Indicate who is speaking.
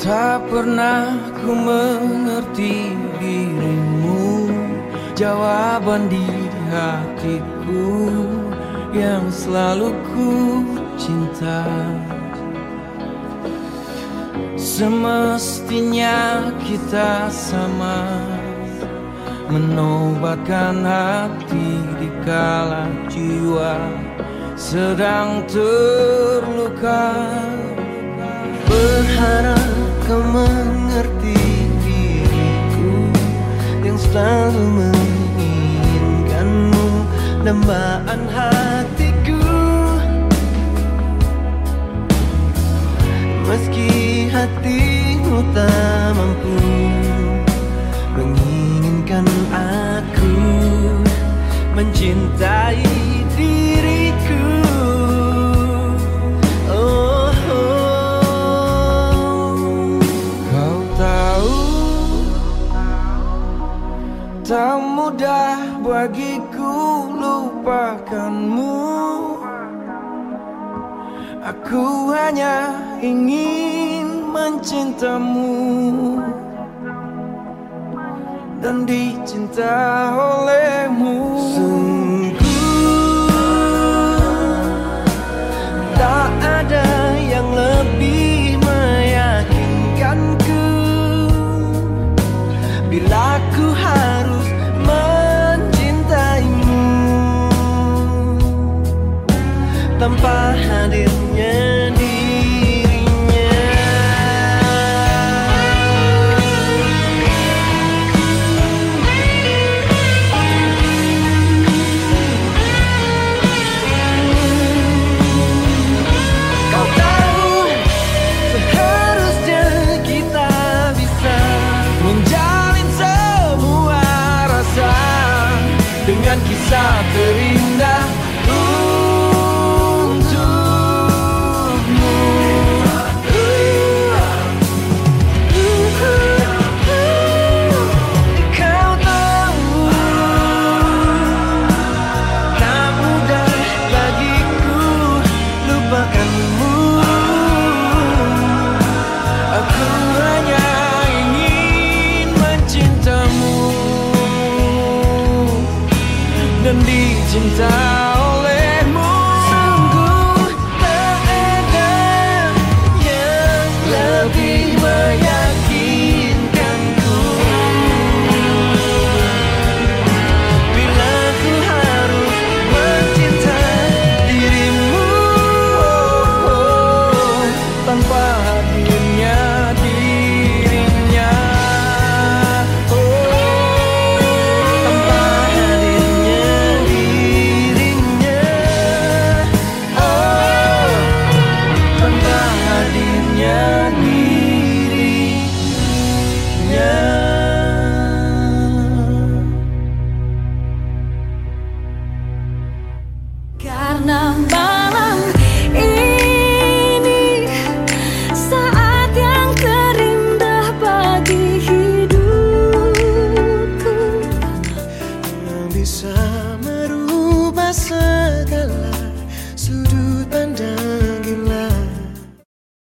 Speaker 1: Tak pernah ku mengerti dirimu Jawaban di hatiku Yang selalu ku cinta. Semestinya kita sama Menobatkan hati di kala jiwa Sedang terluka.
Speaker 2: Berharap menginginkanmu. Dambaan Tak
Speaker 1: mudah bagiku lupakanmu. Aku hanya ingin mencintamu. Dan dicinta olehmu.
Speaker 2: Sungguh tak ada yang lebih meyakinkanku. Bila ku harus tanpa hadirnya dirinya. Kau tahu seharusnya kita bisa
Speaker 1: Menjalin semua rasa Dengan kisah terindah mencintamu Dan dicintai merubah segala